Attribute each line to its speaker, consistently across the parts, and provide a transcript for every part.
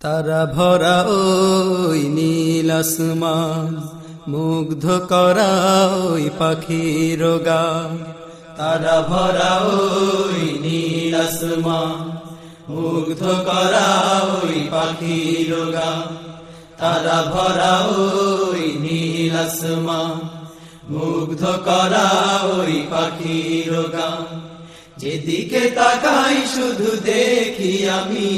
Speaker 1: তারা ভরা ওই নীল আসমান, মুগ্ধ করা ওই পাখির গান। তারা ভরা ওই নীল আসমান, মুগ্ধ করা ওই পাখির গান। তারা ভরা ওই নীল আসমান, মুগ্ধ করা ওই পাখির গান। যেদিকে তাকাই শুধু দেখি আমি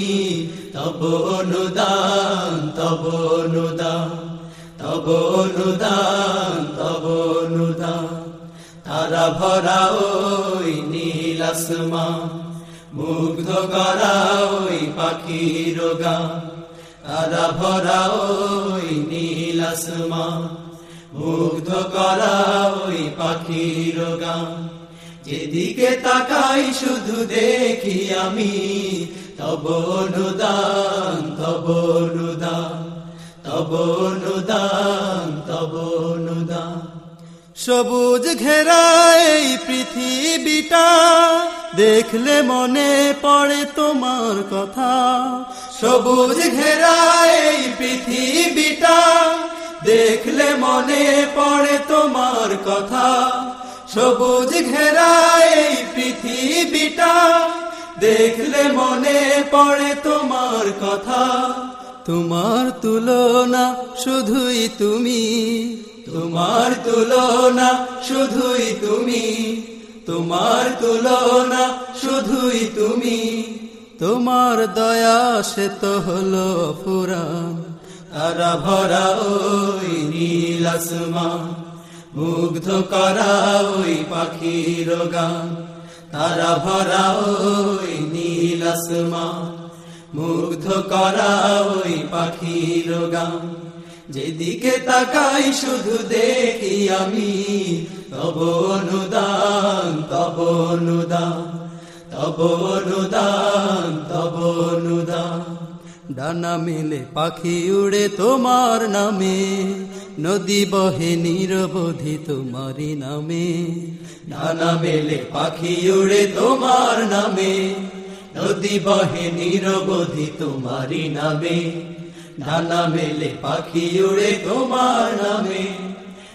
Speaker 1: তব অনুদান তব অনুদান তব অনুদান তব অনুদান। তারা ভরা ওই নীল মুগ্ধ করা ওই পাখির গান। তারা ভরা ওই নীল মুগ্ধ করা ওই পাখির গান। যেদিকে তাকাই শুধু দেখি আমি, তব অনুদান তব অনুদান তব অনুদান তব অনুদান। সবুজ ঘেরাই পৃথিবীটা দেখলে মনে পড়ে তোমার কথা। সবুজ ঘেরাই পৃথিবীটা দেখলে মনে পড়ে তোমার কথা। সবুজ ঘেরাই পৃথিবীটা। দেখলে মনে পড়ে তোমার কথা। তোমার তুলনা শুধুই তুমি। তোমার তুলনা শুধুই তুমি। তোমার তুলনা শুধুই তুমি। তোমার দয়া সে তো হলো ফুরান তারা ভরা ওই নীল মুগ্ধ করা ওই পাখির গান। তারা ভরা ওই নীল আসমান। মুগ্ধ করা ওই পাখির গান। যেদিকে তাকাই শুধু দেখি আমি, তব অনুদান তব অনুদান তব অনুদান তব অনুদান। ডানা মেলে পাখি উড়ে তোমার নামে। নদী বহে নিরবধি তোমারি নামে। নানা মেলে পাখি উড়ে তোমার নামে। নদী বহে নিরবধি তোমারি নামে। নানা মেলে পাখি উড়ে তোমার নামে।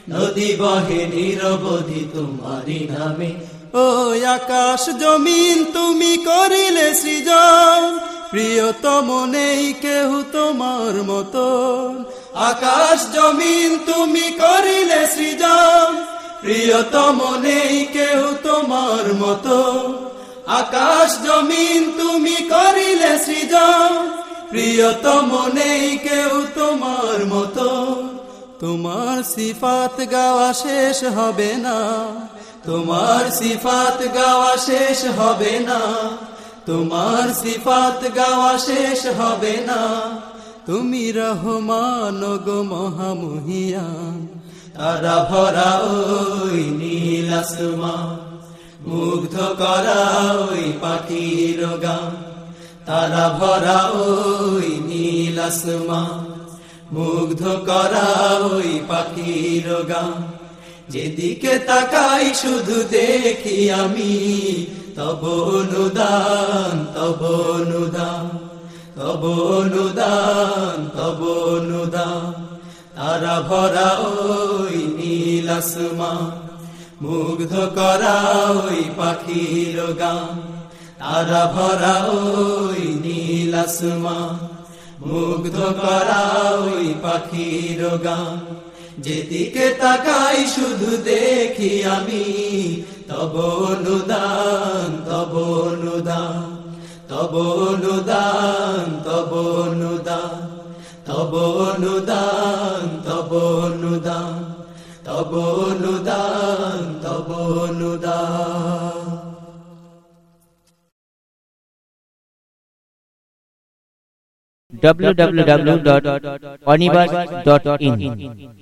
Speaker 1: নদী বহে নিরবধি তোমারি নামে। ও আকাশ জমিন তুমি করিলে সৃজন। প্রিয়তম নেই কেহ তোমার মতন। আকাশ জমিন তুমি করিলে সৃজন। প্রিয়তম নেই কেউ তোমার মতো। আকাশ জমিন তুমি করিলে সৃজন। প্রিয়তম নেই কেউ তোমার মতো। তোমার সিফাত গাওয়া শেষ হবে না। তোমার সিফাত গাওয়া শেষ হবে না। তোমার সিফাত গাওয়া শেষ হবে না। তুমি রহমান গো মহামহিয়ান। তারা ভরা ওই নীল মুগ্ধ করা ওই পাখির গান। তারা ভরা ওই নীল মুগ্ধ করা ওই পাখির গান। যেদিকে তাকাই শুধু দেখি আমি, তব অনুদান তব অনুদান তব অনুদান তব অনুদান তারা ভরা ওই নীল আসমান, মুগ্ধ করা ওই পাখির গান। তারা ভরা ওই নীল আসমান, মুগ্ধ করা ওই পাখির গান। যেদিকে তাকাই শুধু দেখি আমি তব অনুদান তব অনুদান তব অনুদান তব অনুদান
Speaker 2: www.onibus.in